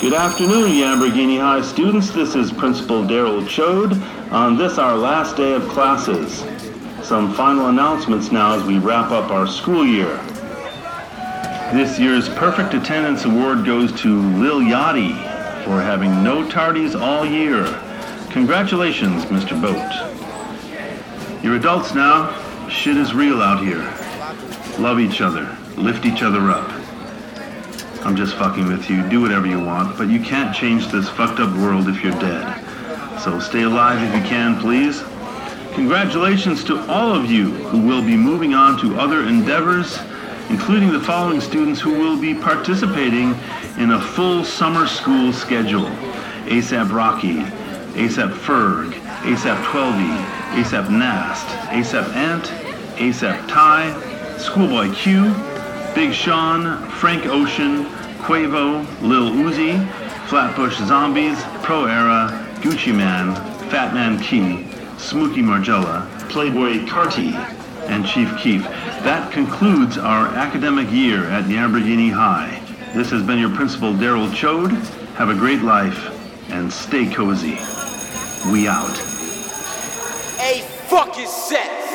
Good afternoon, Lamborghini High students. This is Principal Daryl Chode on this our last day of classes. Some final announcements now as we wrap up our school year. This year's Perfect Attendance Award goes to Lil Yachty for having no tardies all year. Congratulations, Mr. Boat. You're adults now. Shit is real out here. Love each other. Lift each other up. I'm just fucking with you. Do whatever you want, but you can't change this fucked up world if you're dead. So stay alive if you can, please. Congratulations to all of you who will be moving on to other endeavors, including the following students who will be participating in a full summer school schedule. ASAP Rocky, ASAP Ferg, ASAP Twelvyy ASAP Nast, ASAP Ant, ASAP Ty, Schoolboy Q, Big Sean, Frank Ocean, Quavo, Lil Uzi, Flatbush Zombies, Pro Era, Gucci Mane, Fat Man Key, Smokey Margella, Playboi Carti, and Chief Keef. That concludes our academic year at Lamborghini High. This has been your principal, Daryl Chode. Have a great life and stay cozy. We out. A fucking set.